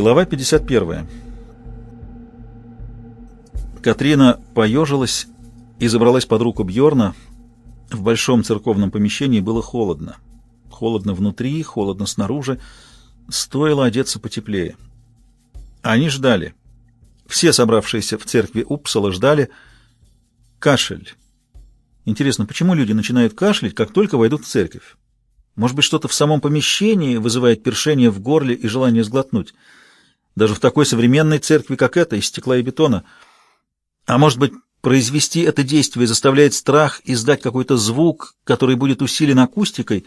Глава 51. Катрина поежилась и забралась под руку Бьорна. В большом церковном помещении было холодно. Холодно внутри, холодно снаружи. Стоило одеться потеплее. Они ждали. Все собравшиеся в церкви Упсала ждали. Кашель. Интересно, почему люди начинают кашлять, как только войдут в церковь? Может быть, что-то в самом помещении вызывает першение в горле и желание сглотнуть? Даже в такой современной церкви, как эта, из стекла и бетона. А может быть, произвести это действие заставляет страх издать какой-то звук, который будет усилен акустикой,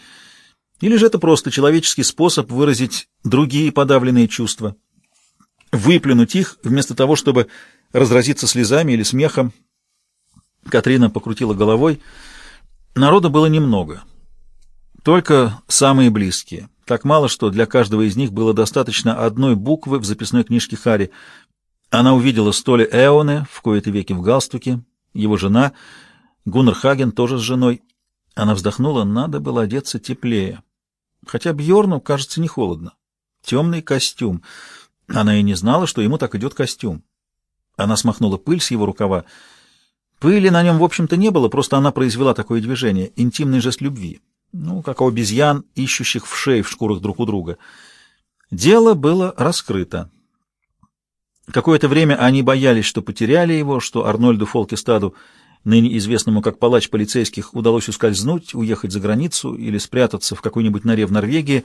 или же это просто человеческий способ выразить другие подавленные чувства, выплюнуть их вместо того, чтобы разразиться слезами или смехом. Катрина покрутила головой. Народа было немного. Только самые близкие. Так мало, что для каждого из них было достаточно одной буквы в записной книжке Хари. Она увидела Столи Эоне, в кои-то веки в галстуке, его жена, Гуннер Хаген тоже с женой. Она вздохнула, надо было одеться теплее. Хотя Бьорну, кажется, не холодно. Темный костюм. Она и не знала, что ему так идет костюм. Она смахнула пыль с его рукава. Пыли на нем, в общем-то, не было, просто она произвела такое движение, интимный жест любви ну, как у обезьян, ищущих в шее в шкурах друг у друга. Дело было раскрыто. Какое-то время они боялись, что потеряли его, что Арнольду Фолкестаду, ныне известному как палач полицейских, удалось ускользнуть, уехать за границу или спрятаться в какой-нибудь норе в Норвегии.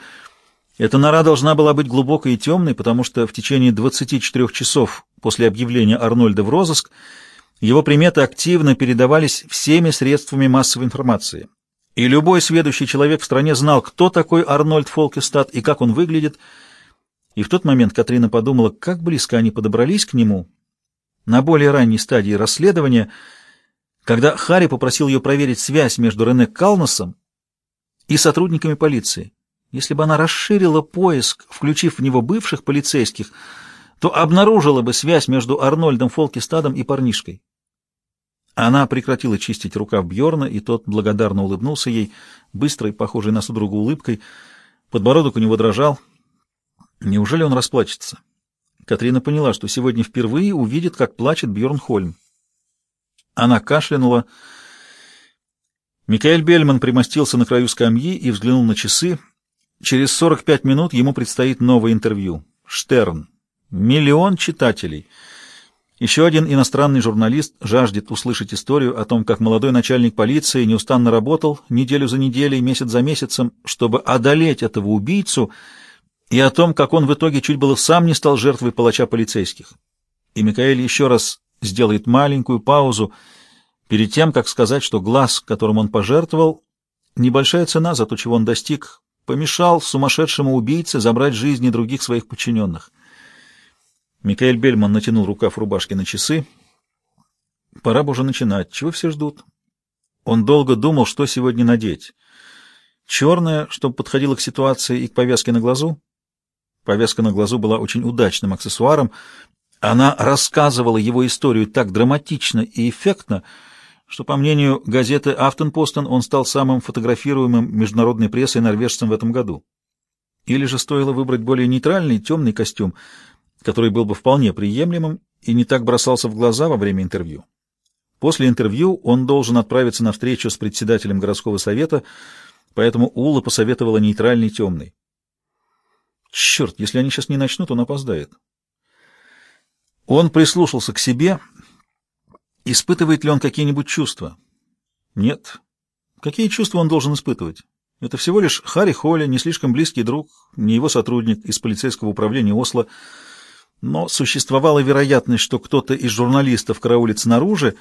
Эта нора должна была быть глубокой и темной, потому что в течение 24 часов после объявления Арнольда в розыск его приметы активно передавались всеми средствами массовой информации и любой сведущий человек в стране знал, кто такой Арнольд Фолкестад и как он выглядит. И в тот момент Катрина подумала, как близко они подобрались к нему на более ранней стадии расследования, когда Харри попросил ее проверить связь между Рене Калносом и сотрудниками полиции. Если бы она расширила поиск, включив в него бывших полицейских, то обнаружила бы связь между Арнольдом Фолкестадом и парнишкой. Она прекратила чистить рукав Бьорна, и тот благодарно улыбнулся ей, быстрой, похожей на судорогу улыбкой. Подбородок у него дрожал. Неужели он расплачется? Катрина поняла, что сегодня впервые увидит, как плачет Бьорн Хольм. Она кашлянула. Микаэль Бельман примостился на краю скамьи и взглянул на часы. Через 45 минут ему предстоит новое интервью. Штерн. Миллион читателей — еще один иностранный журналист жаждет услышать историю о том, как молодой начальник полиции неустанно работал неделю за неделей, месяц за месяцем, чтобы одолеть этого убийцу, и о том, как он в итоге чуть было сам не стал жертвой палача полицейских. И Микаэль еще раз сделает маленькую паузу перед тем, как сказать, что глаз, которым он пожертвовал, небольшая цена за то, чего он достиг, помешал сумасшедшему убийце забрать жизни других своих подчиненных. Микаэль Бельман натянул рукав рубашки на часы. Пора бы уже начинать. Чего все ждут? Он долго думал, что сегодня надеть. Черное, чтобы подходило к ситуации и к повязке на глазу. Повязка на глазу была очень удачным аксессуаром. Она рассказывала его историю так драматично и эффектно, что, по мнению газеты «Афтенпостен», он стал самым фотографируемым международной прессой норвежцем в этом году. Или же стоило выбрать более нейтральный, темный костюм — который был бы вполне приемлемым и не так бросался в глаза во время интервью. После интервью он должен отправиться на встречу с председателем городского совета, поэтому Ула посоветовала нейтральный темный. Черт, если они сейчас не начнут, он опоздает. Он прислушался к себе. Испытывает ли он какие-нибудь чувства? Нет. Какие чувства он должен испытывать? Это всего лишь Харри Холли, не слишком близкий друг, не его сотрудник из полицейского управления Осло, но существовала вероятность, что кто-то из журналистов караулит снаружи,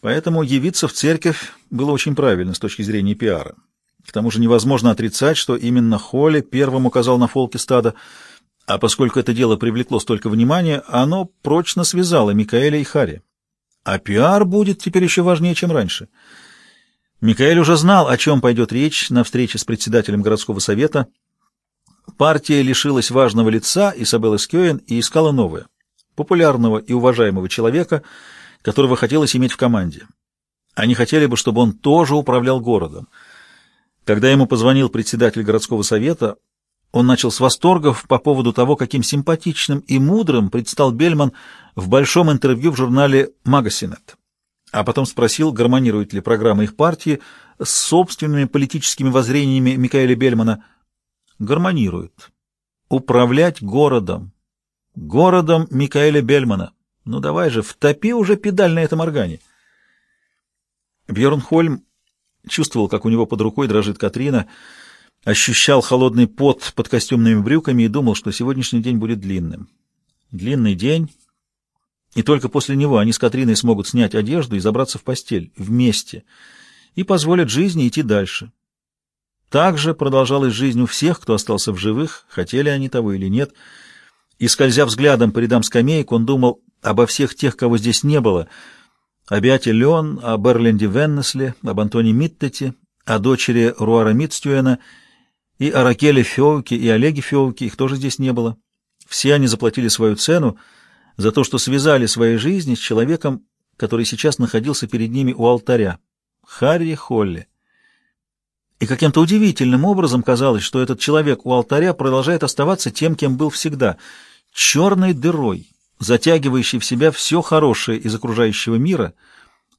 поэтому явиться в церковь было очень правильно с точки зрения пиара. К тому же невозможно отрицать, что именно Холли первым указал на фолки стада, а поскольку это дело привлекло столько внимания, оно прочно связало Микаэля и Харри. А пиар будет теперь еще важнее, чем раньше. Микаэль уже знал, о чем пойдет речь на встрече с председателем городского совета — Партия лишилась важного лица Изабеллы Скёен и искала новое, популярного и уважаемого человека, которого хотелось иметь в команде. Они хотели бы, чтобы он тоже управлял городом. Когда ему позвонил председатель городского совета, Он начал с восторгов по поводу того, каким симпатичным и мудрым предстал Бельман в большом интервью в журнале «Магасинет». А потом спросил, гармонирует ли программа их партии с собственными политическими воззрениями Микаэля Бельмана. Гармонирует. Управлять городом. Городом Микаэля Бельмана. Ну давай же, втопи уже педаль на этом органе. Бьерн Хольм чувствовал, как у него под рукой дрожит Катрина, ощущал холодный пот под костюмными брюками и думал, что сегодняшний день будет длинным. Длинный день, и только после него они с Катриной смогут снять одежду и забраться в постель вместе, и позволят жизни идти дальше. Так же продолжалась жизнь у всех, кто остался в живых, хотели они того или нет, и, скользя взглядом по рядам скамеек, он думал обо всех тех, кого здесь не было — о Беате Леон, о Берленде Веннесле, об Антоне Миттете, о дочери Руара Митстюэна и о Ракеле Феуке и Олеге Феуке, их тоже здесь не было. Все они заплатили свою цену за то, что связали свои жизни с человеком, который сейчас находился перед ними у алтаря, Харри Холли. И каким-то удивительным образом казалось, что этот человек у алтаря продолжает оставаться тем, кем был всегда — черной дырой, затягивающий в себя все хорошее из окружающего мира,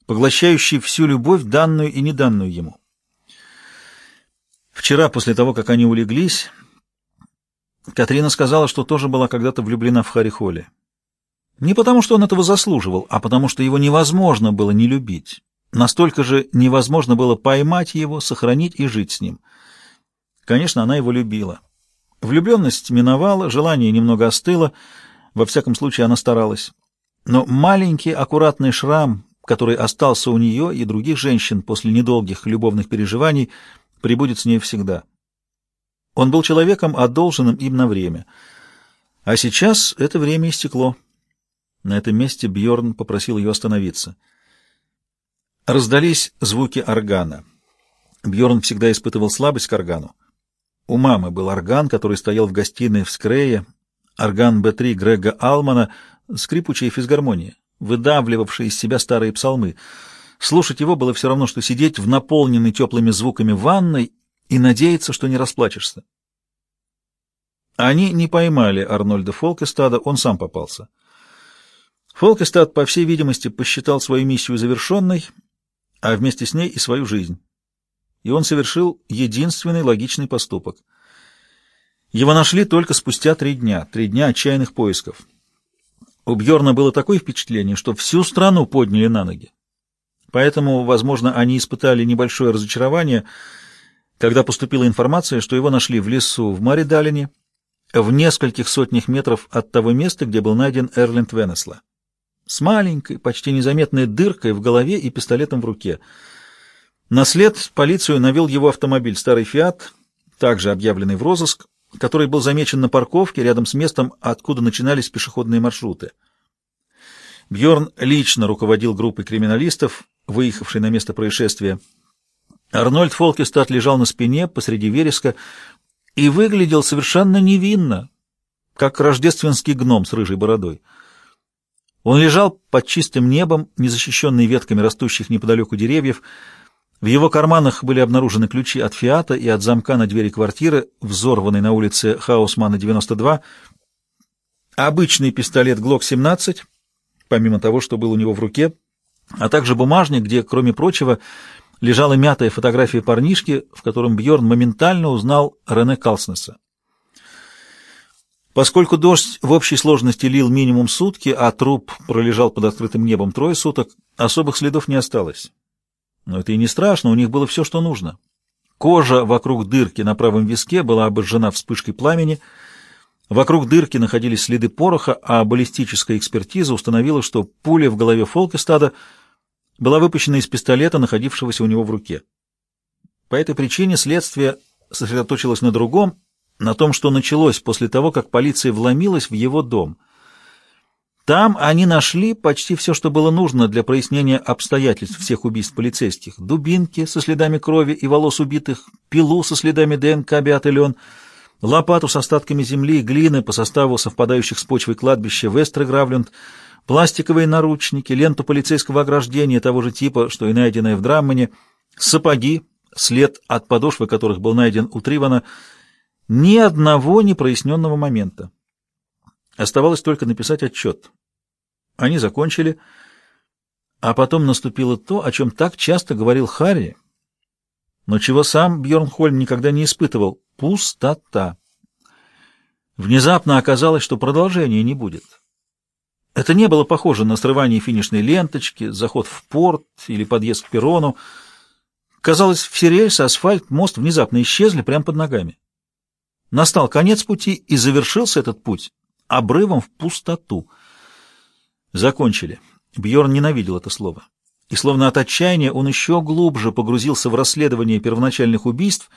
поглощающий всю любовь, данную и неданную ему. Вчера, после того, как они улеглись, Катрина сказала, что тоже была когда-то влюблена в Харри Холли. Не потому, что он этого заслуживал, а потому, что его невозможно было не любить. Настолько же невозможно было поймать его, сохранить и жить с ним. Конечно, она его любила. Влюбленность миновала, желание немного остыло, во всяком случае, она старалась. Но маленький аккуратный шрам, который остался у нее и других женщин после недолгих любовных переживаний, прибудет с ней всегда. Он был человеком, одолженным им на время. А сейчас это время истекло. На этом месте Бьорн попросил ее остановиться. Раздались звуки органа. Бьорн всегда испытывал слабость к органу. У мамы был орган, который стоял в гостиной в Скрее, Орган Б3 Грега Алмана, скрипучая физгармония, выдавливавшая из себя старые псалмы. Слушать его было все равно, что сидеть в наполненной теплыми звуками ванной и надеяться, что не расплачешься. Они не поймали Арнольда Фолкестада, он сам попался. Фолкестад, по всей видимости, посчитал свою миссию завершенной, а вместе с ней и свою жизнь. И он совершил единственный логичный поступок — его нашли только спустя три дня, три дня отчаянных поисков. У Бьорна было такое впечатление, что всю страну подняли на ноги. Поэтому, возможно, они испытали небольшое разочарование, когда поступила информация, что его нашли в лесу в Маридалине, в нескольких сотнях метров от того места, где был найден Эрленд Венесла. С маленькой, почти незаметной дыркой в голове и пистолетом в руке. На след полицию навел его автомобиль, старый «Фиат», также объявленный в розыск, который был замечен на парковке рядом с местом, откуда начинались пешеходные маршруты. Бьорн лично руководил группой криминалистов, выехавшей на место происшествия. Арнольд Фолкестад лежал на спине посреди вереска и выглядел совершенно невинно, как рождественский гном с рыжей бородой. Он лежал под чистым небом, незащищенный ветками растущих неподалеку деревьев, в его карманах были обнаружены ключи от «Фиата» и от замка на двери квартиры, взорванной на улице Хаусмана, 92, обычный пистолет «Глок-17», помимо того, что был у него в руке, а также бумажник, где, кроме прочего, лежала мятая фотография парнишки, в котором Бьорн моментально узнал Рене Калснеса. Поскольку дождь в общей сложности лил минимум сутки, а труп пролежал под открытым небом трое суток, особых следов не осталось. Но это и не страшно, у них было все, что нужно. Кожа вокруг дырки на правом виске была обожжена вспышкой пламени, вокруг дырки находились следы пороха, а баллистическая экспертиза установила, что пуля в голове Фолкестада была выпущена из пистолета, находившегося у него в руке. По этой причине следствие сосредоточилось на другом, на том, что началось после того, как полиция вломилась в его дом — там они нашли почти все, что было нужно для прояснения обстоятельств всех убийств полицейских. Дубинки со следами крови и волос убитых, пилу со следами ДНК биотелен, лопату с остатками земли и глины по составу совпадающих с почвой кладбища Вестрегравленд, пластиковые наручники, ленту полицейского ограждения того же типа, что и найденное в Драммане, сапоги, след от подошвы которых был найден у Тривана, Ни одного непроясненного момента. Оставалось только написать отчет. Они закончили, а потом наступило то, о чем так часто говорил Харри, но чего сам Бьерн Хольм никогда не испытывал — пустота. Внезапно оказалось, что продолжения не будет. Это не было похоже на срывание финишной ленточки, заход в порт или подъезд к перрону. Казалось, все рельсы, асфальт, мост внезапно исчезли прямо под ногами. Настал конец пути, и завершился этот путь обрывом в пустоту. Закончили. Бьорн ненавидел это слово. И словно от отчаяния он еще глубже погрузился в расследование первоначальных убийств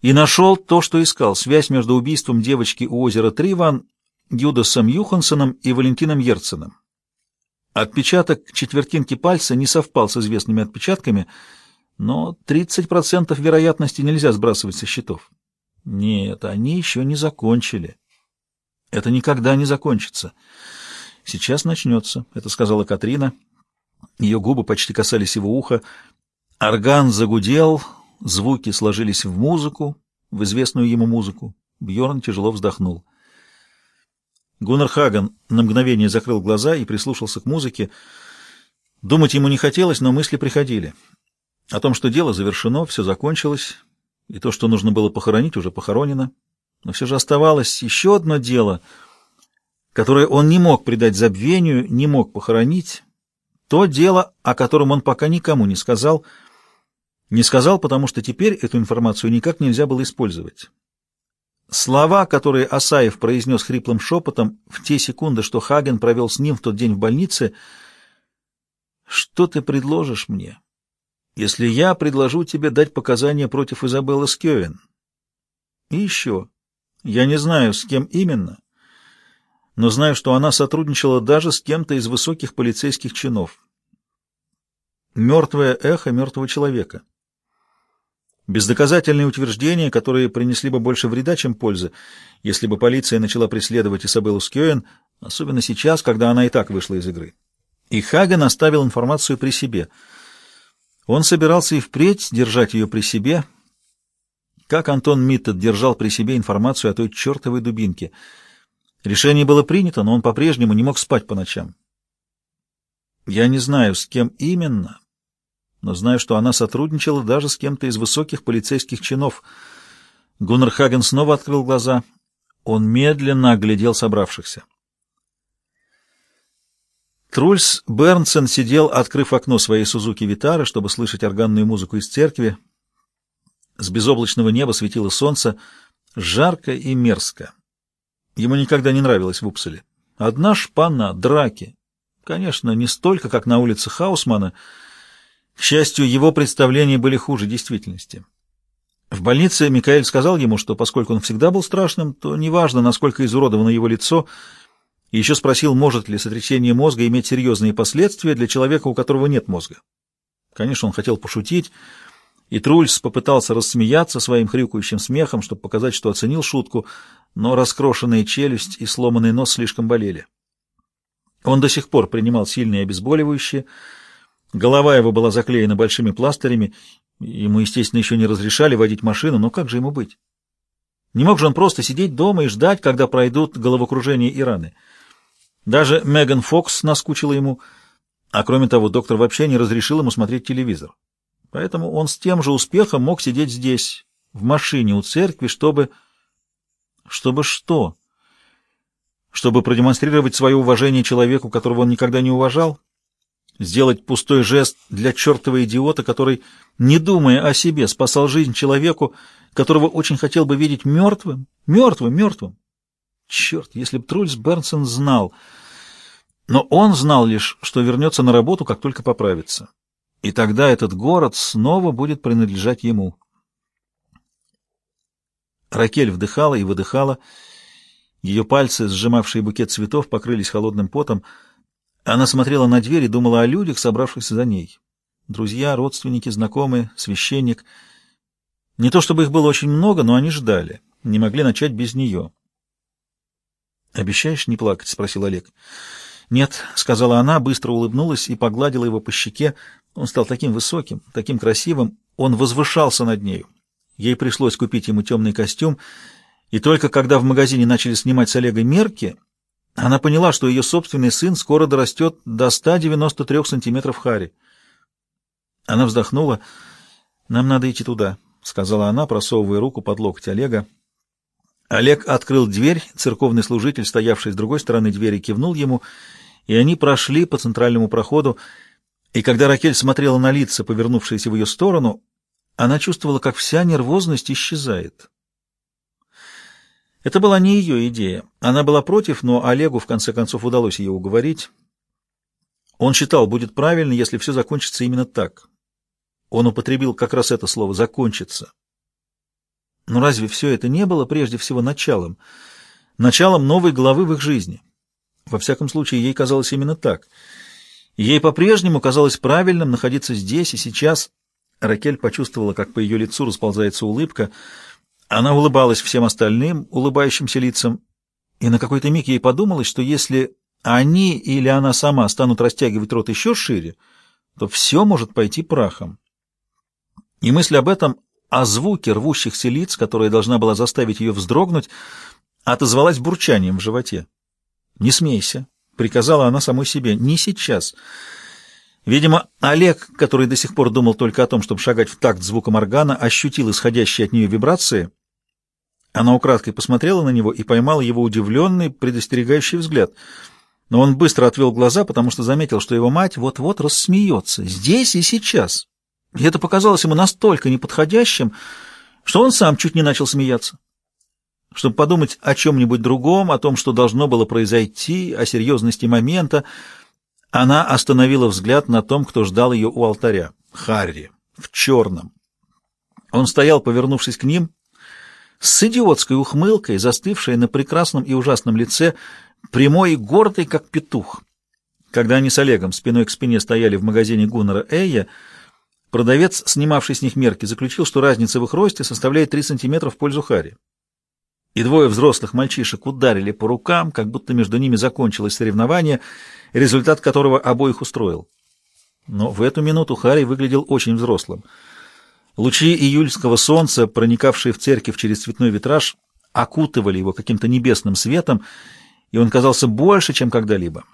и нашел то, что искал, связь между убийством девочки у озера Триван Юдасом Юхансоном и Валентином Ерценом. Отпечаток четвертинки пальца не совпал с известными отпечатками, но 30% вероятности нельзя сбрасывать со счетов. Нет, они еще не закончили. Это никогда не закончится. Сейчас начнется, — это сказала Катрина. Ее губы почти касались его уха. Орган загудел, звуки сложились в музыку, в известную ему музыку. Бьорн тяжело вздохнул. Гуннар Хаган на мгновение закрыл глаза и прислушался к музыке. Думать ему не хотелось, но мысли приходили. О том, что дело завершено, все закончилось, и то, что нужно было похоронить, уже похоронено. Но все же оставалось еще одно дело, которое он не мог предать забвению, не мог похоронить. То дело, о котором он пока никому не сказал. Не сказал, потому что теперь эту информацию никак нельзя было использовать. Слова, которые Асаев произнес хриплым шепотом в те секунды, что Хаген провел с ним в тот день в больнице, «Что ты предложишь мне, если я предложу тебе дать показания против Изабеллы Скёвен?» И еще, я не знаю, с кем именно, но знаю, что она сотрудничала даже с кем-то из высоких полицейских чинов. Мертвое эхо мертвого человека. Бездоказательные утверждения, которые принесли бы больше вреда, чем пользы, если бы полиция начала преследовать Изабеллу Скёен, особенно сейчас, когда она и так вышла из игры. И Хаген оставил информацию при себе. Он собирался и впредь держать ее при себе — как Антон Миттед держал при себе информацию о той чертовой дубинке. Решение было принято, но он по-прежнему не мог спать по ночам. Я не знаю, с кем именно, но знаю, что она сотрудничала даже с кем-то из высоких полицейских чинов. Гуннер Хаген снова открыл глаза. Он медленно оглядел собравшихся. Трульс Бернсен сидел, открыв окно своей Сузуки Витары, чтобы слышать органную музыку из церкви. С безоблачного неба светило солнце, жарко и мерзко. Ему никогда не нравилось в Упселе. Одна шпана, драки. Конечно, не столько, как на улице Хаусмана. К счастью, его представления были хуже действительности. В больнице Микаэль сказал ему, что поскольку он всегда был страшным, то неважно, насколько изуродовано его лицо, и еще спросил, может ли сотрясение мозга иметь серьезные последствия для человека, у которого нет мозга. Конечно, он хотел пошутить, и Трульс попытался рассмеяться своим хрюкающим смехом, чтобы показать, что оценил шутку, но раскрошенная челюсть и сломанный нос слишком болели. Он до сих пор принимал сильные обезболивающие, голова его была заклеена большими пластырями, ему, естественно, еще не разрешали водить машину, но как же ему быть? Не мог же он просто сидеть дома и ждать, когда пройдут головокружение и раны. Даже Меган Фокс наскучила ему, а кроме того, доктор вообще не разрешил ему смотреть телевизор. Поэтому он с тем же успехом мог сидеть здесь, в машине у церкви, чтобы... Чтобы что? Чтобы продемонстрировать свое уважение человеку, которого он никогда не уважал? Сделать пустой жест для чертова идиота, который, не думая о себе, спасал жизнь человеку, которого очень хотел бы видеть мертвым? Мертвым, мертвым. Черт, если б Трульс Бернсон знал... Но он знал лишь, что вернется на работу, как только поправится и тогда этот город снова будет принадлежать ему. Ракель вдыхала и выдыхала, ее пальцы, сжимавшие букет цветов, покрылись холодным потом. Она смотрела на дверь и думала о людях, собравшихся за ней. Друзья, родственники, знакомые, священник. Не то чтобы их было очень много, но они ждали, не могли начать без нее. «Обещаешь не плакать?» — спросил Олег. «Нет», — сказала она, быстро улыбнулась и погладила его по щеке. Он стал таким высоким, таким красивым, он возвышался над нею. Ей пришлось купить ему темный костюм, и только когда в магазине начали снимать с Олега мерки, она поняла, что ее собственный сын скоро дорастет до 193 сантиметров хари. Она вздохнула. «Нам надо идти туда», — сказала она, просовывая руку под локоть Олега. Олег открыл дверь, церковный служитель, стоявший с другой стороны двери, кивнул ему, и они прошли по центральному проходу, и когда Ракель смотрела на лица, повернувшиеся в ее сторону, она чувствовала, как вся нервозность исчезает. Это была не ее идея. Она была против, но Олегу в конце концов удалось ее уговорить. Он считал, будет правильно, если все закончится именно так. Он употребил как раз это слово «закончится». Но разве все это не было прежде всего началом? Началом новой главы в их жизни. Во всяком случае, ей казалось именно так. Ей по-прежнему казалось правильным находиться здесь и сейчас. Ракель почувствовала, как по ее лицу расползается улыбка. Она улыбалась всем остальным, улыбающимся лицам, и на какой-то миг ей подумалось, что если они или она сама станут растягивать рот еще шире, то все может пойти прахом. И мысль об этом, о звуке рвущихся лиц, которая должна была заставить ее вздрогнуть, отозвалась бурчанием в животе. «Не смейся», — приказала она самой себе, — «не сейчас». Видимо, Олег, который до сих пор думал только о том, чтобы шагать в такт звуком органа, ощутил исходящие от нее вибрации. Она украдкой посмотрела на него и поймала его удивленный, предостерегающий взгляд. Но он быстро отвел глаза, потому что заметил, что его мать вот-вот рассмеется. Здесь и сейчас. И это показалось ему настолько неподходящим, что он сам чуть не начал смеяться. Чтобы подумать о чем-нибудь другом, о том, что должно было произойти, о серьезности момента, она остановила взгляд на том, кто ждал ее у алтаря. Харри, в черном. Он стоял, повернувшись к ним, с идиотской ухмылкой, застывшей на прекрасном и ужасном лице, прямой и гордой, как петух. Когда они с Олегом спиной к спине стояли в магазине Гуннера Эйя, Продавец, снимавший с них мерки, заключил, что разница в их росте составляет 3 сантиметра в пользу Хари. И двое взрослых мальчишек ударили по рукам, как будто между ними закончилось соревнование, результат которого обоих устроил. Но в эту минуту Харри выглядел очень взрослым. Лучи июльского солнца, проникавшие в церковь через цветной витраж, окутывали его каким-то небесным светом, и он казался больше, чем когда-либо.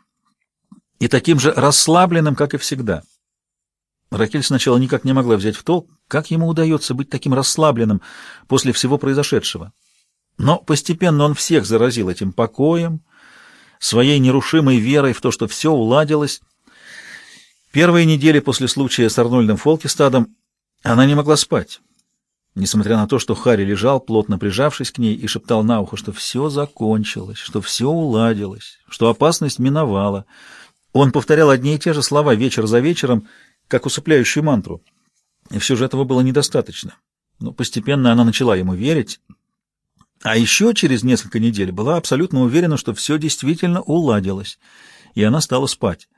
И таким же расслабленным, как и всегда. Ракель сначала никак не могла взять в толк, как ему удается быть таким расслабленным после всего произошедшего. Но постепенно он всех заразил этим покоем, своей нерушимой верой в то, что все уладилось. Первые недели после случая с Арнольдом Фолкистадом она не могла спать, несмотря на то, что Харри лежал, плотно прижавшись к ней, и шептал на ухо, что все закончилось, что все уладилось, что опасность миновала. Он повторял одни и те же слова вечер за вечером — как усыпляющую мантру. И все же этого было недостаточно. Но постепенно она начала ему верить, а еще через несколько недель была абсолютно уверена, что все действительно уладилось, и она стала спать.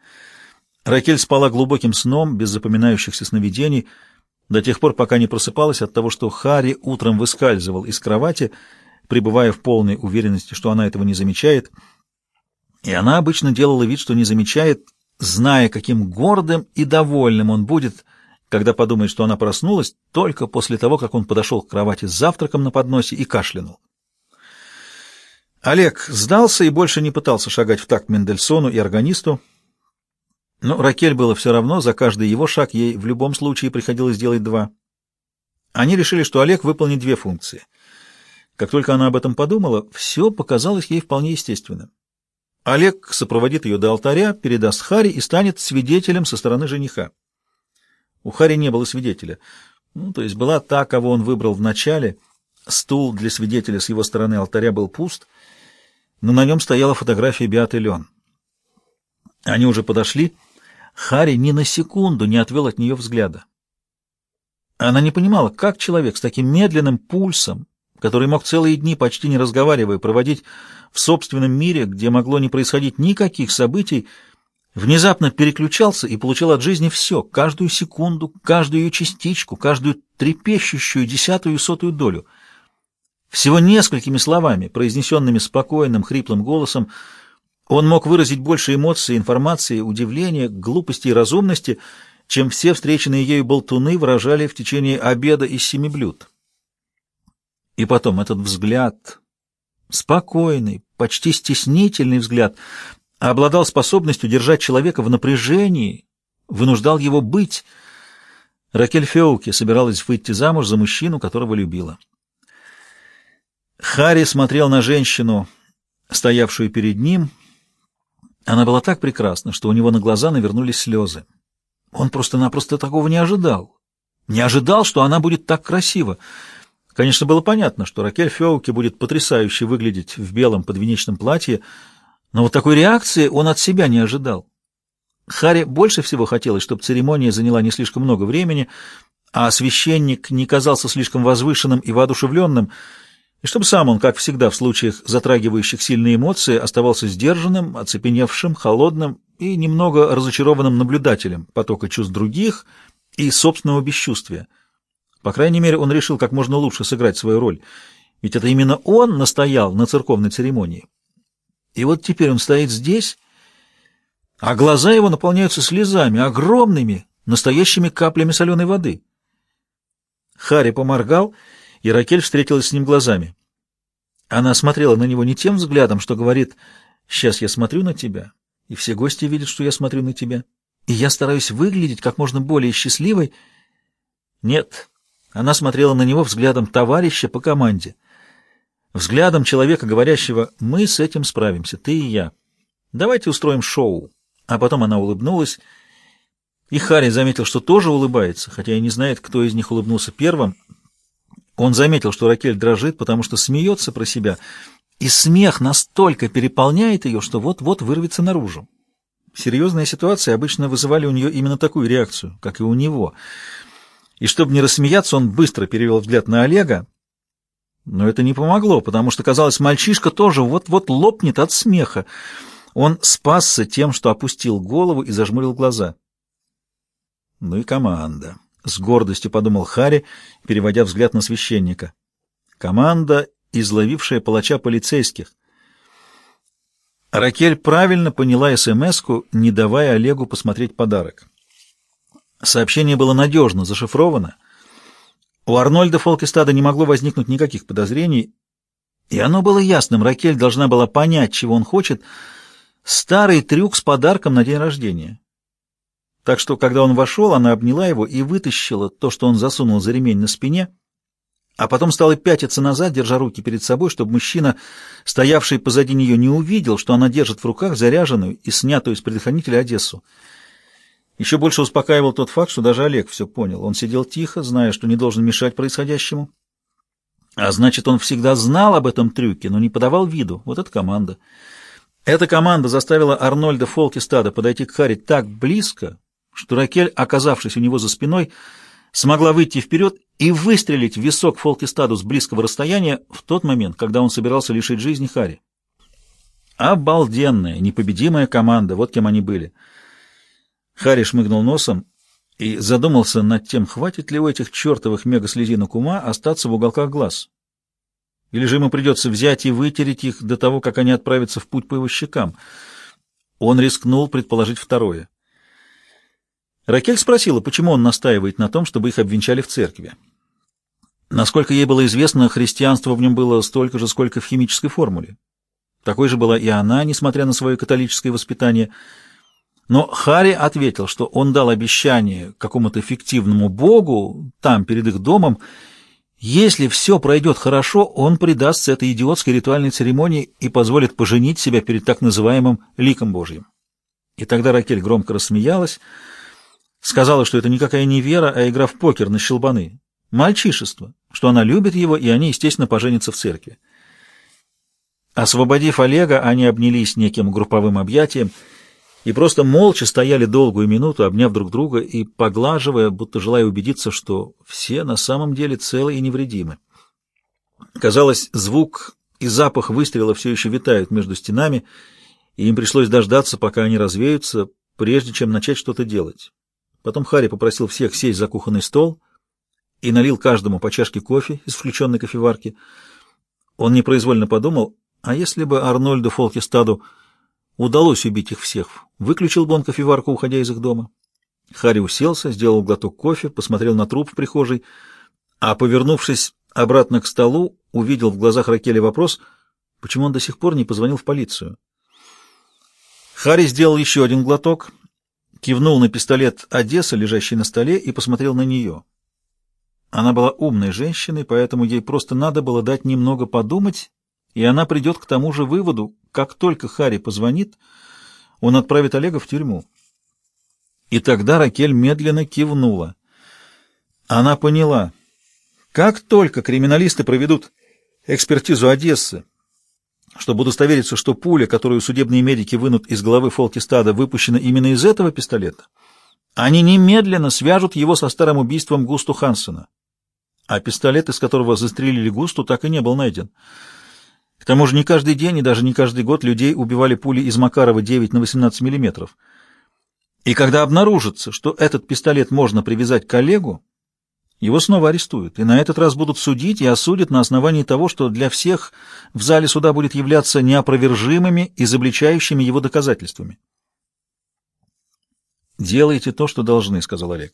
Ракель спала глубоким сном, без запоминающихся сновидений, до тех пор, пока не просыпалась от того, что Харри утром выскальзывал из кровати, пребывая в полной уверенности, что она этого не замечает, и она обычно делала вид, что не замечает, зная, каким гордым и довольным он будет, когда подумает, что она проснулась только после того, как он подошел к кровати с завтраком на подносе и кашлянул. Олег сдался и больше не пытался шагать в такт Мендельсону и органисту, но Ракель было все равно, за каждый его шаг ей в любом случае приходилось делать два. Они решили, что Олег выполнит две функции. Как только она об этом подумала, все показалось ей вполне естественным. Олег сопроводит ее до алтаря, передаст Харе и станет свидетелем со стороны жениха. У Хари не было свидетеля. Ну, то есть была та, кого он выбрал в начале. Стул для свидетеля с его стороны алтаря был пуст, но на нем стояла фотография Беаты Лен. Они уже подошли. Хари ни на секунду не отвел от нее взгляда. Она не понимала, как человек с таким медленным пульсом, который мог целые дни, почти не разговаривая, проводить в собственном мире, где могло не происходить никаких событий, внезапно переключался и получал от жизни все, каждую секунду, каждую ее частичку, каждую трепещущую десятую и сотую долю. Всего несколькими словами, произнесенными спокойным, хриплым голосом, он мог выразить больше эмоций, информации, удивления, глупости и разумности, чем все встреченные ею болтуны выражали в течение обеда из семи блюд. И потом этот взгляд, спокойный, почти стеснительный взгляд, обладал способностью держать человека в напряжении, вынуждал его быть. Ракель Феуки собиралась выйти замуж за мужчину, которого любила. Харри смотрел на женщину, стоявшую перед ним. Она была так прекрасна, что у него на глаза навернулись слезы. Он просто-напросто такого не ожидал. Не ожидал, что она будет так красива. Конечно, было понятно, что Ракель Феуки будет потрясающе выглядеть в белом подвенечном платье, но вот такой реакции он от себя не ожидал. Харе больше всего хотелось, чтобы церемония заняла не слишком много времени, а священник не казался слишком возвышенным и воодушевленным, и чтобы сам он, как всегда в случаях, затрагивающих сильные эмоции, оставался сдержанным, оцепеневшим, холодным и немного разочарованным наблюдателем потока чувств других и собственного бесчувствия. По крайней мере, он решил как можно лучше сыграть свою роль, ведь это именно он настоял на церковной церемонии. И вот теперь он стоит здесь, а глаза его наполняются слезами, огромными, настоящими каплями соленой воды. Харри поморгал, и Ракель встретилась с ним глазами. Она смотрела на него не тем взглядом, что говорит «Сейчас я смотрю на тебя, и все гости видят, что я смотрю на тебя, и я стараюсь выглядеть как можно более счастливой». Нет, она смотрела на него взглядом товарища по команде — Взглядом человека, говорящего «Мы с этим справимся, ты и я. Давайте устроим шоу». А потом она улыбнулась, и Харри заметил, что тоже улыбается, хотя и не знает, кто из них улыбнулся первым. Он заметил, что Ракель дрожит, потому что смеется про себя, и смех настолько переполняет ее, что вот-вот вырвется наружу. Серьезные ситуации обычно вызывали у нее именно такую реакцию, как и у него. И чтобы не рассмеяться, он быстро перевел взгляд на Олега, но это не помогло, потому что, казалось, мальчишка тоже вот-вот лопнет от смеха. Он спасся тем, что опустил голову и зажмурил глаза. Ну и команда. С гордостью подумал Хари, переводя взгляд на священника. Команда, изловившая палача полицейских. Ракель правильно поняла СМС-ку, не давая Олегу посмотреть подарок. Сообщение было надежно зашифровано — у Арнольда Фолкестада не могло возникнуть никаких подозрений, и оно было ясным. Ракель должна была понять, чего он хочет. Старый трюк с подарком на день рождения. Так что, когда он вошел, она обняла его и вытащила то, что он засунул за ремень на спине, а потом стала пятиться назад, держа руки перед собой, чтобы мужчина, стоявший позади нее, не увидел, что она держит в руках заряженную и снятую из предохранителя Одессу. Еще больше успокаивал тот факт, что даже Олег все понял. Он сидел тихо, зная, что не должен мешать происходящему. А значит, он всегда знал об этом трюке, но не подавал виду. Вот эта команда. Эта команда заставила Арнольда Фолкистада подойти к Харри так близко, что Ракель, оказавшись у него за спиной, смогла выйти вперед и выстрелить в висок Фолкистаду с близкого расстояния в тот момент, когда он собирался лишить жизни Харри. Обалденная, непобедимая команда, вот кем они были — Харри шмыгнул носом и задумался над тем, хватит ли у этих чертовых мегаслезинок ума остаться в уголках глаз. Или же ему придется взять и вытереть их до того, как они отправятся в путь по его щекам. Он рискнул предположить второе. Ракель спросила, почему он настаивает на том, чтобы их обвенчали в церкви. Насколько ей было известно, христианство в нем было столько же, сколько в химической формуле. Такой же была и она, несмотря на свое католическое воспитание – но Хари ответил, что он дал обещание какому-то фиктивному богу там, перед их домом, если все пройдет хорошо, он предастся этой идиотской ритуальной церемонии и позволит поженить себя перед так называемым ликом Божьим. И тогда Ракель громко рассмеялась, сказала, что это никакая не вера, а игра в покер на щелбаны. Мальчишество, что она любит его, и они, естественно, поженятся в церкви. Освободив Олега, они обнялись неким групповым объятием — и просто молча стояли долгую минуту, обняв друг друга и поглаживая, будто желая убедиться, что все на самом деле целы и невредимы. Казалось, звук и запах выстрела все еще витают между стенами, и им пришлось дождаться, пока они развеются, прежде чем начать что-то делать. Потом Харри попросил всех сесть за кухонный стол и налил каждому по чашке кофе из включенной кофеварки. Он непроизвольно подумал, а если бы Арнольду Фолкестаду удалось убить их всех, выключил бы он кофеварку, уходя из их дома. Харри уселся, сделал глоток кофе, посмотрел на труп в прихожей, а, повернувшись обратно к столу, увидел в глазах Ракели вопрос, почему он до сих пор не позвонил в полицию. Харри сделал еще один глоток, кивнул на пистолет Одесса, лежащий на столе, и посмотрел на нее. Она была умной женщиной, поэтому ей просто надо было дать немного подумать, и она придет к тому же выводу, как только Харри позвонит, он отправит Олега в тюрьму. И тогда Ракель медленно кивнула. Она поняла, как только криминалисты проведут экспертизу Одессы, чтобы удостовериться, что пуля, которую судебные медики вынут из головы Фолкистада, выпущена именно из этого пистолета, они немедленно свяжут его со старым убийством Густу Хансена. А пистолет, из которого застрелили Густу, так и не был найден. К тому же не каждый день и даже не каждый год людей убивали пули из Макарова 9 на 18 миллиметров. И когда обнаружится, что этот пистолет можно привязать к коллегу, его снова арестуют, и на этот раз будут судить и осудят на основании того, что для всех в зале суда будет являться неопровержимыми, изобличающими его доказательствами. «Делайте то, что должны», — сказал Олег.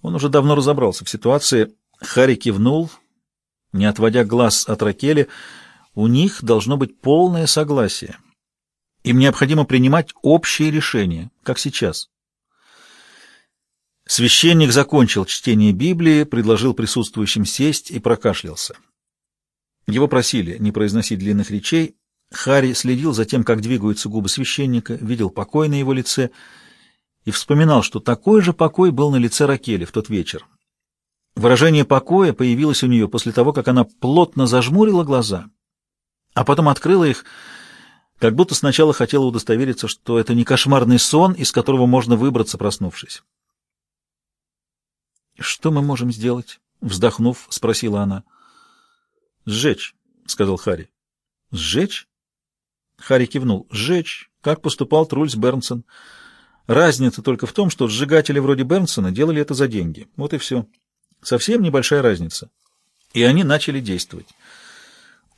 Он уже давно разобрался в ситуации. Харри кивнул, не отводя глаз от Ракели. У них должно быть полное согласие. Им необходимо принимать общие решения, как сейчас. Священник закончил чтение Библии, предложил присутствующим сесть и прокашлялся. Его просили не произносить длинных речей. Харри следил за тем, как двигаются губы священника, видел покой на его лице и вспоминал, что такой же покой был на лице Ракели в тот вечер. Выражение покоя появилось у нее после того, как она плотно зажмурила глаза, а потом открыла их, как будто сначала хотела удостовериться, что это не кошмарный сон, из которого можно выбраться, проснувшись. «Что мы можем сделать?» — вздохнув, спросила она. «Сжечь», — сказал Харри. «Сжечь?» Харри кивнул. «Сжечь, как поступал Трульс Бернсон. Разница только в том, что сжигатели вроде Бернсона делали это за деньги. Вот и все. Совсем небольшая разница. И они начали действовать.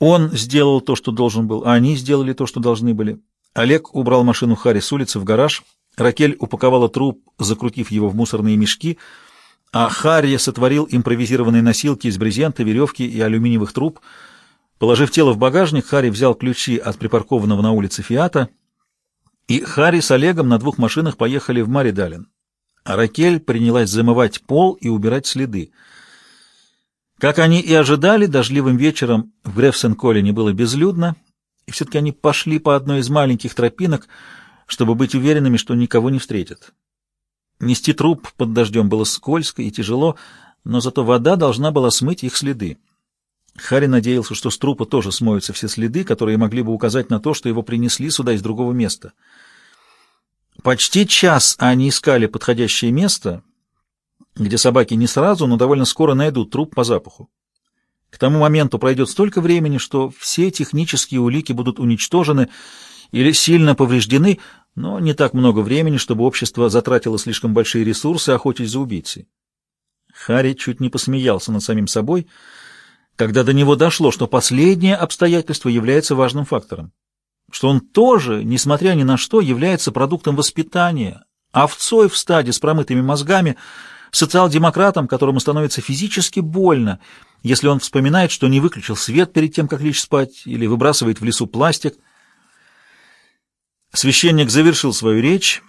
Он сделал то, что должен был, а они сделали то, что должны были. Олег убрал машину Харри с улицы в гараж. Ракель упаковала труп, закрутив его в мусорные мешки — а Харри сотворил импровизированные носилки из брезента, веревки и алюминиевых труб. Положив тело в багажник, Харри взял ключи от припаркованного на улице «Фиата», и Харри с Олегом на двух машинах поехали в Маридален. А Ракель принялась замывать пол и убирать следы. Как они и ожидали, дождливым вечером в Грефсен-Коллине было безлюдно, и все-таки они пошли по одной из маленьких тропинок, чтобы быть уверенными, что никого не встретят. Нести труп под дождем было скользко и тяжело, но зато вода должна была смыть их следы. Харри надеялся, что с трупа тоже смоются все следы, которые могли бы указать на то, что его принесли сюда из другого места. Почти час они искали подходящее место, где собаки не сразу, но довольно скоро найдут труп по запаху. К тому моменту пройдет столько времени, что все технические улики будут уничтожены или сильно повреждены, но не так много времени, чтобы общество затратило слишком большие ресурсы, охотясь за убийцей. Харри чуть не посмеялся над самим собой, когда до него дошло, что последнее обстоятельство является важным фактором, что он тоже, несмотря ни на что, является продуктом воспитания, овцой в стаде с промытыми мозгами, социал-демократом, которому становится физически больно, если он вспоминает, что не выключил свет перед тем, как лечь спать, или выбрасывает в лесу пластик – Священник завершил свою речь,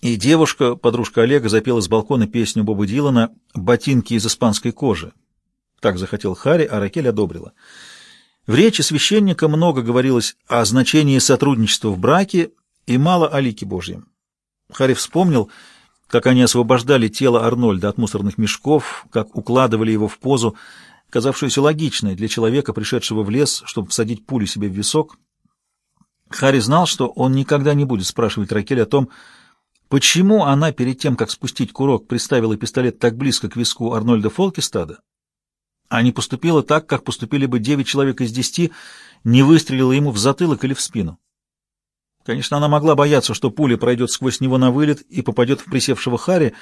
и девушка, подружка Олега, запела с балкона песню Боба Дилана «Ботинки из испанской кожи». Так захотел Харри, а Ракель одобрила. В речи священника много говорилось о значении сотрудничества в браке и мало о лике Божьем. Харри вспомнил, как они освобождали тело Арнольда от мусорных мешков, как укладывали его в позу, казавшуюся логичной для человека, пришедшего в лес, чтобы всадить пулю себе в висок. Харри знал, что он никогда не будет спрашивать Ракель о том, почему она перед тем, как спустить курок, приставила пистолет так близко к виску Арнольда Фолкестада, а не поступила так, как поступили бы девять человек из десяти, не выстрелила ему в затылок или в спину. Конечно, она могла бояться, что пуля пройдет сквозь него на вылет и попадет в присевшего Харри,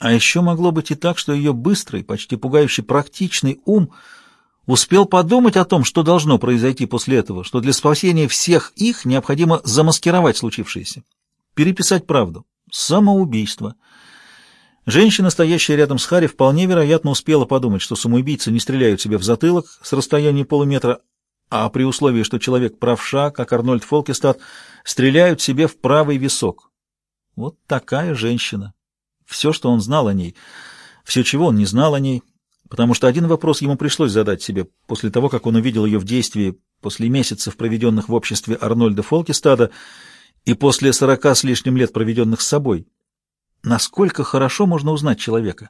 а еще могло быть и так, что ее быстрый, почти пугающий практичный ум — успел подумать о том, что должно произойти после этого, что для спасения всех их необходимо замаскировать случившееся, переписать правду. Самоубийство. Женщина, стоящая рядом с Харри, вполне вероятно успела подумать, что самоубийцы не стреляют себе в затылок с расстояния полуметра, а при условии, что человек правша, как Арнольд Фолкестад, стреляют себе в правый висок. Вот такая женщина. Все, что он знал о ней, все, чего он не знал о ней, потому что один вопрос ему пришлось задать себе после того, как он увидел ее в действии после месяцев, проведенных в обществе Арнольда Фолкестада, и после сорока с лишним лет, проведенных с собой. Насколько хорошо можно узнать человека?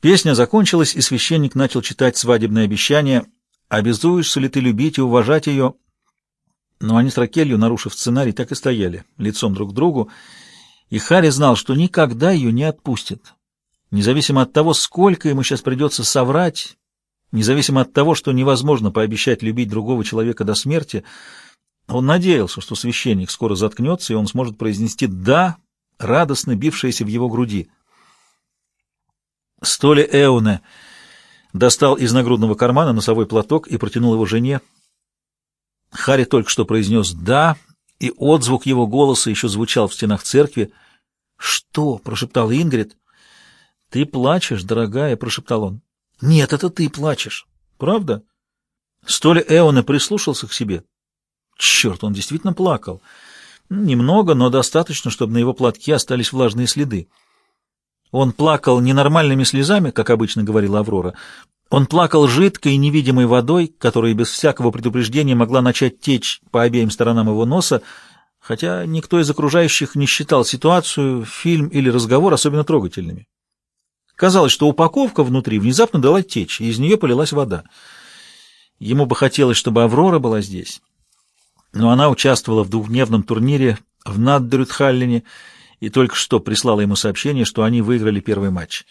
Песня закончилась, и священник начал читать свадебное обещание «Обязуешься ли ты любить и уважать ее?» Но они с Ракелью, нарушив сценарий, так и стояли, лицом друг к другу, и Харри знал, что никогда ее не отпустит. Независимо от того, сколько ему сейчас придется соврать, независимо от того, что невозможно пообещать любить другого человека до смерти, он надеялся, что священник скоро заткнется, и он сможет произнести «да», радостно бившееся в его груди. Столи Эуне достал из нагрудного кармана носовой платок и протянул его жене. Харри только что произнес «да», и отзвук его голоса еще звучал в стенах церкви. «Что?» — прошептал Ингрид. «Ты плачешь, дорогая», — прошептал он. «Нет, это ты плачешь. Правда?» Столи Эона прислушался к себе. Черт, он действительно плакал. Немного, но достаточно, чтобы на его платке остались влажные следы. Он плакал ненормальными слезами, как обычно говорила Аврора. Он плакал жидкой невидимой водой, которая без всякого предупреждения могла начать течь по обеим сторонам его носа, хотя никто из окружающих не считал ситуацию, фильм или разговор особенно трогательными. Казалось, что упаковка внутри внезапно дала течь, и из нее полилась вода. Ему бы хотелось, чтобы Аврора была здесь но она участвовала в двухдневном турнире в Наддрютхаллене и только что прислала ему сообщение, что они выиграли первый матч.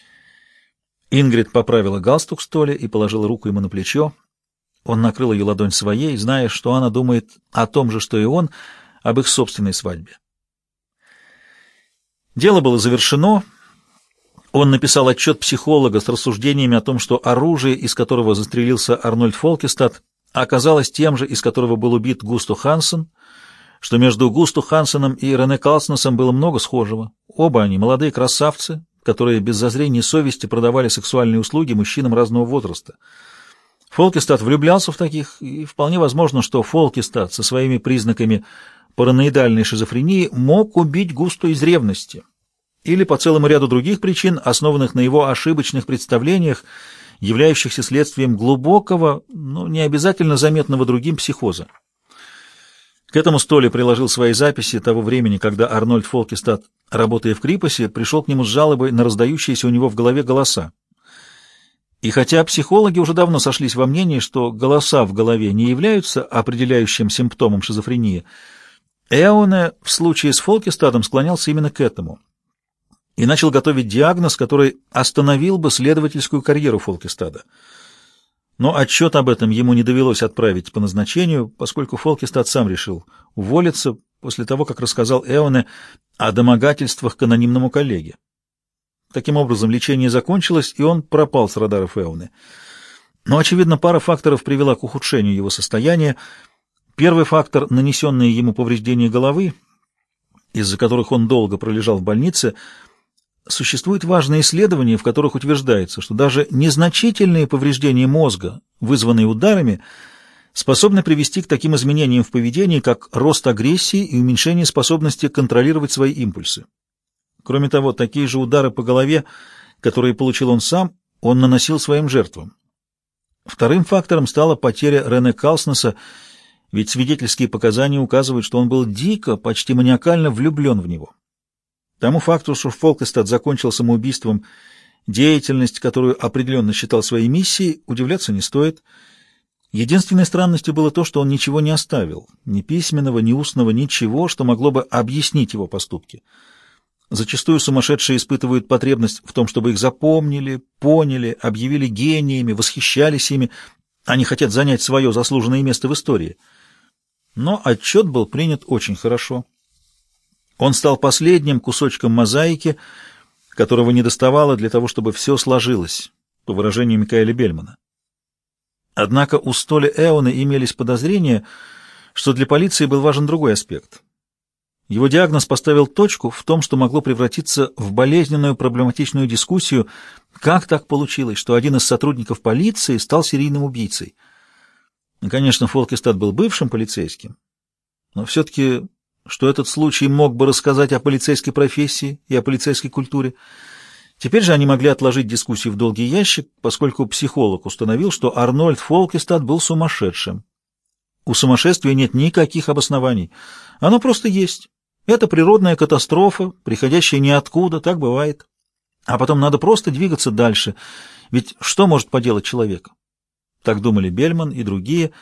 Ингрид поправила галстук в столе и положила руку ему на плечо. Он накрыл ее ладонь своей, зная, что она думает о том же, что и он, об их собственной свадьбе. Дело было завершено. Он написал отчет психолога с рассуждениями о том, что оружие, из которого застрелился Арнольд Фолкестад, оказалось тем же, из которого был убит Густо Хансен, что между Густо Хансеном и Рене Калснесом было много схожего. Оба они молодые красавцы, которые без зазрения совести продавали сексуальные услуги мужчинам разного возраста. Фолкестад влюблялся в таких, и вполне возможно, что Фолкестад со своими признаками параноидальной шизофрении мог убить Густо из ревности или по целому ряду других причин, основанных на его ошибочных представлениях, являющихся следствием глубокого, но не обязательно заметного другим психоза. К этому Столи приложил свои записи того времени, когда Арнольд Фолкестад, работая в Крипосе, пришел к нему с жалобой на раздающиеся у него в голове голоса. И хотя психологи уже давно сошлись во мнении, что голоса в голове не являются определяющим симптомом шизофрении, Эоне в случае с Фолкестадом склонялся именно к этому – и начал готовить диагноз, который остановил бы следовательскую карьеру Фолкестада. Но отчет об этом ему не довелось отправить по назначению, поскольку Фолкестад сам решил уволиться после того, как рассказал Эоне о домогательствах к анонимному коллеге. Таким образом, лечение закончилось, и он пропал с радаров Эоне. Но, очевидно, пара факторов привела к ухудшению его состояния. Первый фактор — нанесенные ему повреждения головы, из-за которых он долго пролежал в больнице — Существуют важные исследования, в которых утверждается, что даже незначительные повреждения мозга, вызванные ударами, способны привести к таким изменениям в поведении, как рост агрессии и уменьшение способности контролировать свои импульсы. Кроме того, такие же удары по голове, которые получил он сам, он наносил своим жертвам. Вторым фактором стала потеря Рене Калснеса, ведь свидетельские показания указывают, что он был дико, почти маниакально влюблен в него. Тому факту, что Фолкестад закончил самоубийством деятельность, которую определенно считал своей миссией, удивляться не стоит. Единственной странностью было то, что он ничего не оставил, ни письменного, ни устного, ничего, что могло бы объяснить его поступки. Зачастую сумасшедшие испытывают потребность в том, чтобы их запомнили, поняли, объявили гениями, восхищались ими. Они хотят занять свое заслуженное место в истории. Но отчет был принят очень хорошо. Он стал последним кусочком мозаики, которого не доставало для того, чтобы все сложилось, по выражению Микаэля Бельмана. Однако у Столи Эона имелись подозрения, что для полиции был важен другой аспект. Его диагноз поставил точку в том, что могло превратиться в болезненную проблематичную дискуссию, как так получилось, что один из сотрудников полиции стал серийным убийцей. Конечно, Фолкестад был бывшим полицейским, но все-таки, что этот случай мог бы рассказать о полицейской профессии и о полицейской культуре. Теперь же они могли отложить дискуссию в долгий ящик, поскольку психолог установил, что Арнольд Фолкестад был сумасшедшим. У сумасшествия нет никаких обоснований. Оно просто есть. Это природная катастрофа, приходящая ниоткуда, так бывает. А потом надо просто двигаться дальше. Ведь что может поделать человек? Так думали Бельман и другие.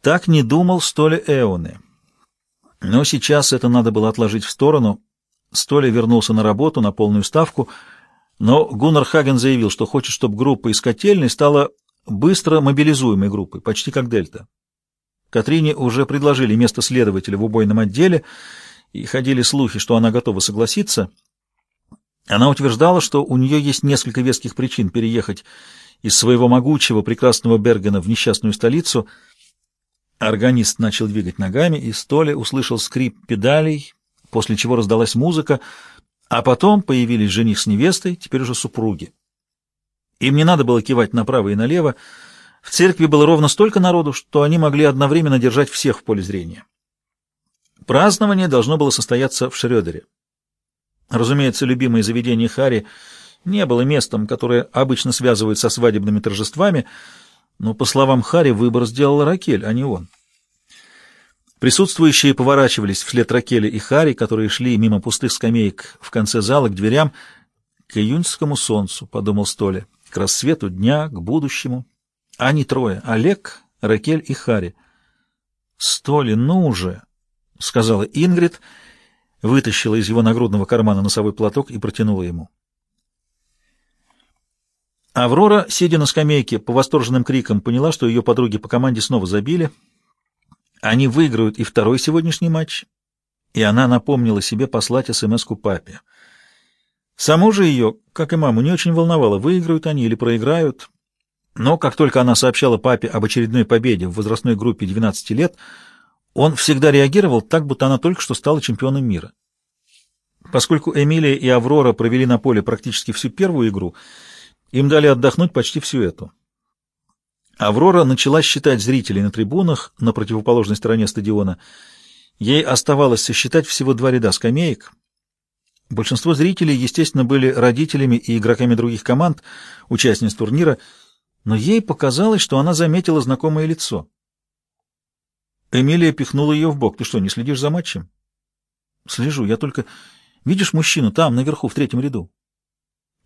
Так не думал Столи Эоне. Но сейчас это надо было отложить в сторону. Столи вернулся на работу на полную ставку, но Гуннар Хаген заявил, что хочет, чтобы группа из котельной стала быстро мобилизуемой группой, почти как Дельта. Катрине уже предложили место следователя в убойном отделе, и ходили слухи, что она готова согласиться. Она утверждала, что у нее есть несколько веских причин переехать из своего могучего, прекрасного Бергена в несчастную столицу. Органист начал двигать ногами, и Столи услышал скрип педалей, после чего раздалась музыка, а потом появились жених с невестой, теперь уже супруги. Им не надо было кивать направо и налево, в церкви было ровно столько народу, что они могли одновременно держать всех в поле зрения. Празднование должно было состояться в Шрёдере. Разумеется, любимое заведение Хари не было местом, которое обычно связывают со свадебными торжествами, но, по словам Хари, выбор сделала Ракель, а не он. Присутствующие поворачивались вслед Ракели и Хари, которые шли мимо пустых скамеек в конце зала к дверям, к июньскому солнцу, — подумал Столя, — к рассвету дня, к будущему. Они трое — Олег, Ракель и Хари. — Столи, ну же! — сказала Ингрид, вытащила из его нагрудного кармана носовой платок и протянула ему. Аврора, сидя на скамейке, по восторженным крикам поняла, что ее подруги по команде снова забили. Они выиграют и второй сегодняшний матч, и она напомнила себе послать СМС-ку папе. Саму же ее, как и маму, не очень волновало, выиграют они или проиграют. Но как только она сообщала папе об очередной победе в возрастной группе 12 лет, он всегда реагировал так, будто она только что стала чемпионом мира. Поскольку Эмилия и Аврора провели на поле практически всю первую игру, им дали отдохнуть почти всю эту. Аврора начала считать зрителей на трибунах на противоположной стороне стадиона. Ей оставалось сосчитать всего два ряда скамеек. Большинство зрителей, естественно, были родителями и игроками других команд, участниц турнира, но ей показалось, что она заметила знакомое лицо. Эмилия пихнула ее в бок. «Ты что, не следишь за матчем?» «Слежу. Я только... Видишь мужчину там, наверху, в третьем ряду?»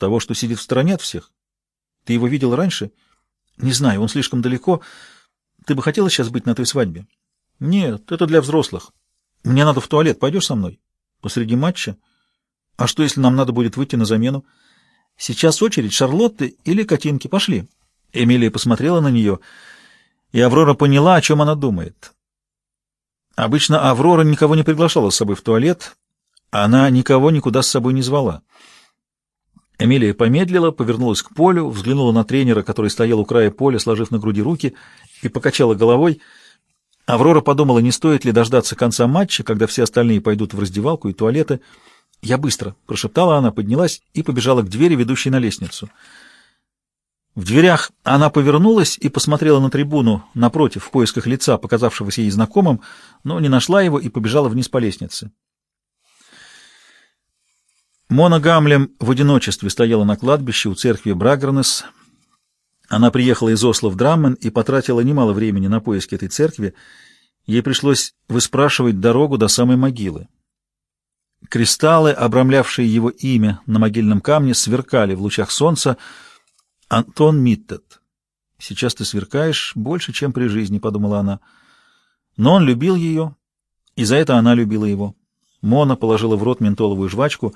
«Того, что сидит в стороне от всех? Ты его видел раньше?» «Не знаю, он слишком далеко. Ты бы хотела сейчас быть на той свадьбе?» «Нет, это для взрослых. Мне надо в туалет. Пойдешь со мной?» «Посреди матча? А что, если нам надо будет выйти на замену?» «Сейчас очередь Шарлотты или Катинки. Пошли». Эмилия посмотрела на нее, и Аврора поняла, о чем она думает. Обычно Аврора никого не приглашала с собой в туалет, она никого никуда с собой не звала. Эмилия помедлила, повернулась к полю, взглянула на тренера, который стоял у края поля, сложив на груди руки, и покачала головой. Аврора подумала, не стоит ли дождаться конца матча, когда все остальные пойдут в раздевалку и туалеты. «Я быстро», — прошептала она, поднялась и побежала к двери, ведущей на лестницу. В дверях она повернулась и посмотрела на трибуну напротив в поисках лица, показавшегося ей знакомым, но не нашла его и побежала вниз по лестнице. Мона Гамлем в одиночестве стояла на кладбище у церкви Брагернес. Она приехала из Осло в Драммен и потратила немало времени на поиски этой церкви. Ей пришлось выспрашивать дорогу до самой могилы. Кристаллы, обрамлявшие его имя на могильном камне, сверкали в лучах солнца, Антон Миттет. Сейчас ты сверкаешь больше, чем при жизни, — подумала она. Но он любил ее, и за это она любила его. Мона положила в рот ментоловую жвачку.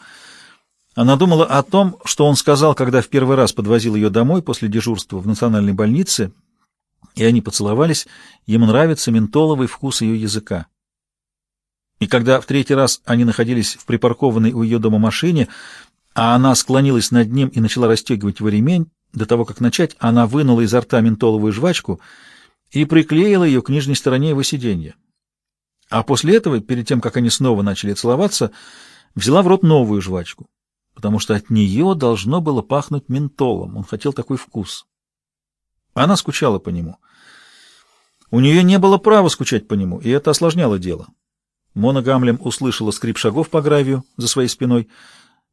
Она думала о том, что он сказал, когда в первый раз подвозил ее домой после дежурства в национальной больнице, и они поцеловались, ему нравится ментоловый вкус ее языка. И когда в третий раз они находились в припаркованной у ее дома машине, а она склонилась над ним и начала расстегивать его ремень, до того, как начать, она вынула изо рта ментоловую жвачку и приклеила ее к нижней стороне его сиденья. А после этого, перед тем, как они снова начали целоваться, взяла в рот новую жвачку, потому что от нее должно было пахнуть ментолом. Он хотел такой вкус. Она скучала по нему. У нее не было права скучать по нему, и это осложняло дело. Мона Гамлем услышала скрип шагов по гравию за своей спиной.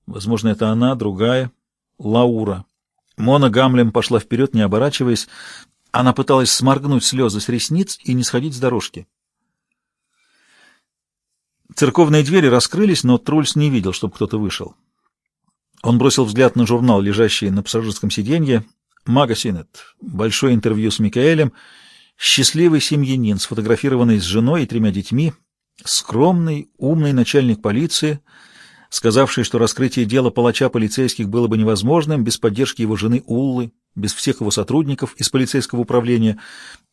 Возможно, это она, другая, Лаура. Мона Гамлем пошла вперед, не оборачиваясь. Она пыталась сморгнуть слезы с ресниц и не сходить с дорожки. Церковные двери раскрылись, но Трульс не видел, чтобы кто-то вышел. Он бросил взгляд на журнал, лежащий на пассажирском сиденье. «Магасинет». Большое интервью с Микаэлем. Счастливый семьянин, сфотографированный с женой и тремя детьми. Скромный, умный начальник полиции, сказавший, что раскрытие дела палача полицейских было бы невозможным без поддержки его жены Уллы, без всех его сотрудников из полицейского управления,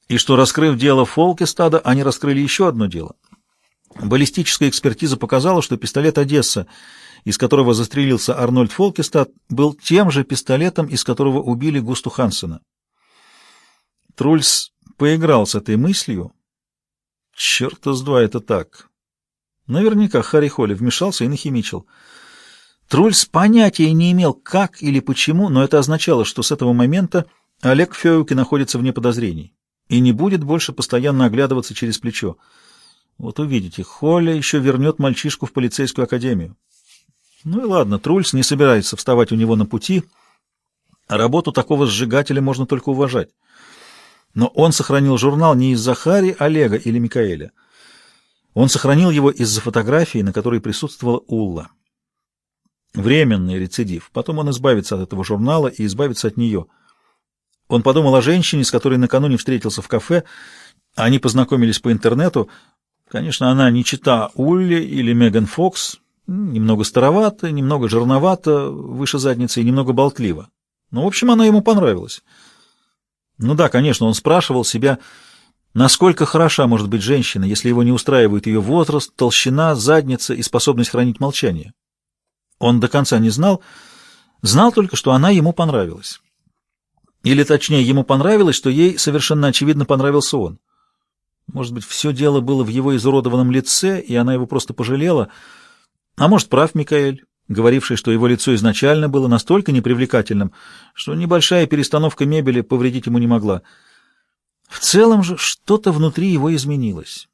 и что, раскрыв дело Фолкестада, они раскрыли еще одно дело — Баллистическая экспертиза показала, что пистолет «Одесса», из которого застрелился Арнольд Фолкестад, был тем же пистолетом, из которого убили Густу Хансена. Трульс поиграл с этой мыслью. Черт с два, это так. Наверняка Харри Холли вмешался и нахимичил. Трульс понятия не имел, как или почему, но это означало, что с этого момента Олег Феуки находится вне подозрений и не будет больше постоянно оглядываться через плечо. Вот увидите, Холли еще вернет мальчишку в полицейскую академию. Ну и ладно, Трульс не собирается вставать у него на пути. Работу такого сжигателя можно только уважать. Но он сохранил журнал не из-за Хари, Олега или Микаэля. Он сохранил его из-за фотографии, на которой присутствовала Улла. Временный рецидив. Потом он избавится от этого журнала и избавится от нее. Он подумал о женщине, с которой накануне встретился в кафе. Они познакомились по интернету. Конечно, она не чита Улли или Меган Фокс, немного старовата, немного жирновата, выше задницы и немного болтлива. Но, в общем, она ему понравилась. Ну да, конечно, он спрашивал себя, насколько хороша может быть женщина, если его не устраивает ее возраст, толщина, задница и способность хранить молчание. Он до конца не знал, знал только, что она ему понравилась. Или, точнее, ему понравилось, что ей совершенно очевидно понравился он. Может быть, все дело было в его изуродованном лице, и она его просто пожалела. А может, прав Микаэль, говоривший, что его лицо изначально было настолько непривлекательным, что небольшая перестановка мебели повредить ему не могла. В целом же что-то внутри его изменилось.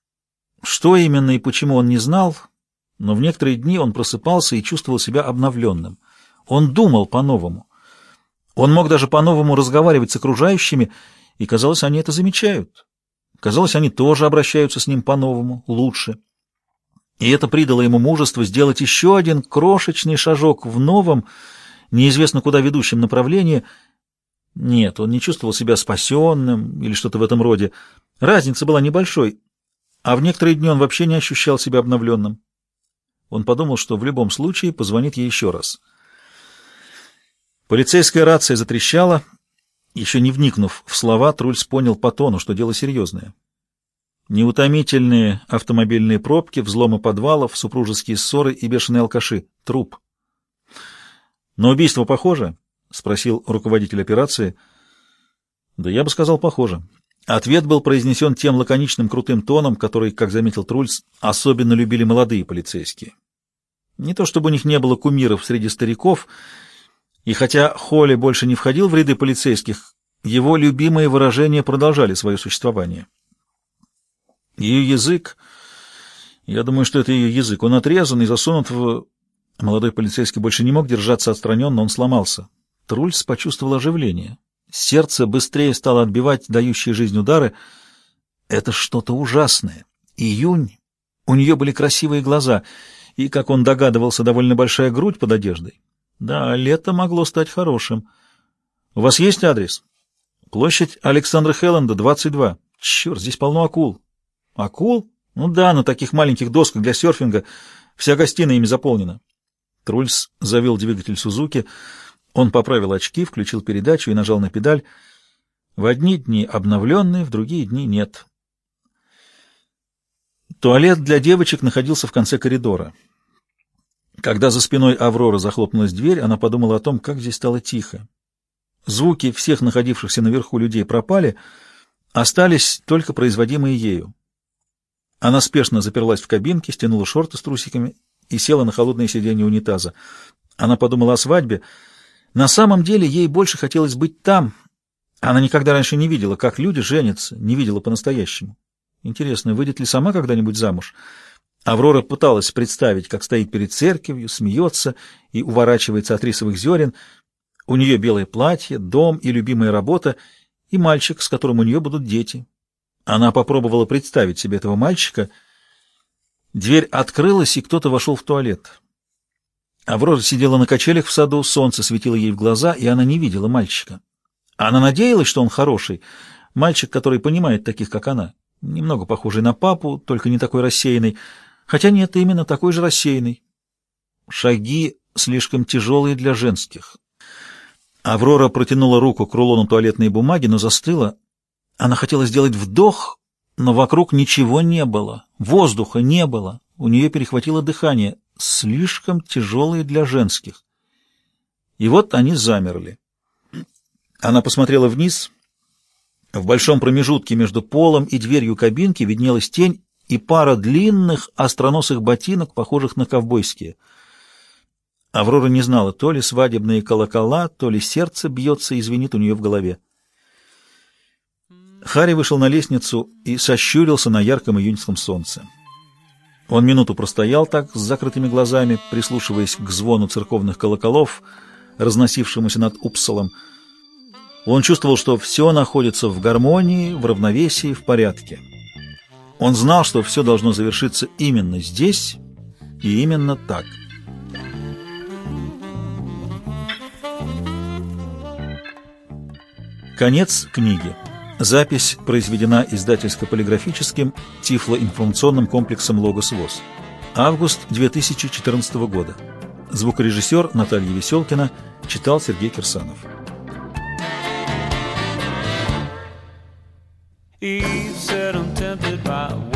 Что именно и почему он не знал, но в некоторые дни он просыпался и чувствовал себя обновленным. Он думал по-новому. Он мог даже по-новому разговаривать с окружающими, и, казалось, они это замечают. Казалось, они тоже обращаются с ним по-новому, лучше. И это придало ему мужество сделать еще один крошечный шажок в новом, неизвестно куда ведущем направлении. Нет, он не чувствовал себя спасенным или что-то в этом роде. Разница была небольшой, а в некоторые дни он вообще не ощущал себя обновленным. Он подумал, что в любом случае позвонит ей еще раз. Полицейская рация затрещала, еще не вникнув в слова, Трульс понял по тону, что дело серьезное. Неутомительные автомобильные пробки, взломы подвалов, супружеские ссоры и бешеные алкаши. Труп. «На убийство похоже?» — спросил руководитель операции. «Да я бы сказал, похоже». Ответ был произнесен тем лаконичным крутым тоном, который, как заметил Трульс, особенно любили молодые полицейские. Не то чтобы у них не было кумиров среди стариков — и хотя Холли больше не входил в ряды полицейских, его любимые выражения продолжали свое существование. Ее язык, я думаю, что это ее язык, он отрезан и засунут в... Молодой полицейский больше не мог держаться отстраненно, он сломался. Трульс почувствовал оживление. Сердце быстрее стало отбивать дающие жизнь удары. Это что-то ужасное. Июнь. У нее были красивые глаза, и, как он догадывался, довольно большая грудь под одеждой. Да, лето могло стать хорошим. У вас есть адрес? Площадь Александра Хелланда, 22. Черт, здесь полно акул. Акул? Ну да, на таких маленьких досках для серфинга. Вся гостиная ими заполнена. Трульс завел двигатель Сузуки. Он поправил очки, включил передачу и нажал на педаль. В одни дни обновленный, в другие дни нет. Туалет для девочек находился в конце коридора. Когда за спиной Авроры захлопнулась дверь, она подумала о том, как здесь стало тихо. Звуки всех находившихся наверху людей пропали, остались только производимые ею. Она спешно заперлась в кабинке, стянула шорты с трусиками и села на холодное сиденье унитаза. Она подумала о свадьбе. На самом деле ей больше хотелось быть там. Она никогда раньше не видела, как люди женятся, не видела по-настоящему. Интересно, выйдет ли сама когда-нибудь замуж? Аврора пыталась представить, как стоит перед церковью, смеется и уворачивается от рисовых зерен. У нее белое платье, дом и любимая работа, и мальчик, с которым у нее будут дети. Она попробовала представить себе этого мальчика. Дверь открылась, и кто-то вошел в туалет. Аврора сидела на качелях в саду, солнце светило ей в глаза, и она не видела мальчика. Она надеялась, что он хороший, мальчик, который понимает таких, как она, немного похожий на папу, только не такой рассеянный, хотя нет, именно такой же рассеянный. Шаги слишком тяжелые для женских. Аврора протянула руку к рулону туалетной бумаги, но застыла. Она хотела сделать вдох, но вокруг ничего не было, воздуха не было. У нее перехватило дыхание, слишком тяжелые для женских. И вот они замерли. Она посмотрела вниз. В большом промежутке между полом и дверью кабинки виднелась тень и пара длинных остроносых ботинок, похожих на ковбойские. Аврора не знала, то ли свадебные колокола, то ли сердце бьется и звенит у нее в голове. Харри вышел на лестницу и сощурился на ярком июньском солнце. Он минуту простоял так, с закрытыми глазами, прислушиваясь к звону церковных колоколов, разносившемуся над Упсалом. Он чувствовал, что все находится в гармонии, в равновесии, в порядке. Он знал, что все должно завершиться именно здесь и именно так. Конец книги. Запись произведена издательско-полиграфическим тифлоинформационным комплексом «Логос ВОЗ». Август 2014 года. Звукорежиссер Наталья Веселкина читал Сергей Кирсанов. Eve about